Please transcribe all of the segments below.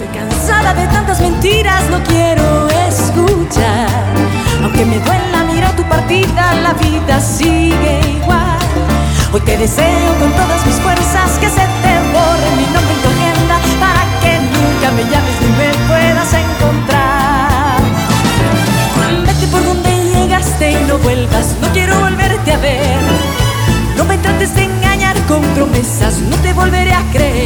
Estoy cansada de tantas mentiras, no quiero escuchar. Aunque me duela mirar tu partida, la vida sigue igual. Hoy te deseo con todas mis fuerzas que se te borre mi nombre en tu agenda para que nunca me llames ni me puedas encontrar. Vete por donde llegaste y no vuelvas, no quiero volverte a ver. No me trates de engañar con promesas, no te volveré a creer.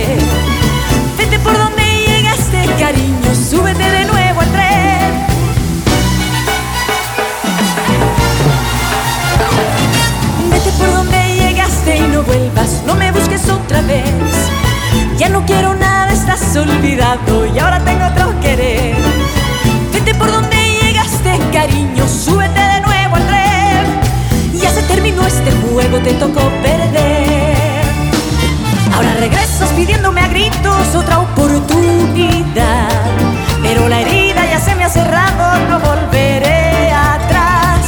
Ya no quiero nada, estás olvidado y ahora tengo otro querer. Vete por donde llegaste, cariño, súbete de nuevo al tren. Ya se terminó este juego, te tocó perder. Ahora regresas pidiéndome a gritos otra oportunidad. Pero la herida ya se me ha cerrado, no volveré atrás.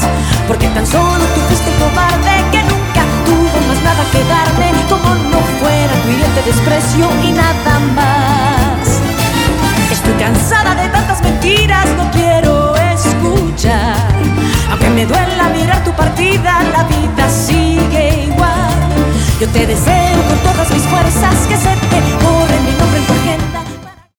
Porque tan solo tú fuiste cobarde que nunca tuvo más nada que darme. Cansada de tantas mentiras, no quiero escuchar. Aunque me duela mirar tu partida, la vida sigue igual. Yo te deseo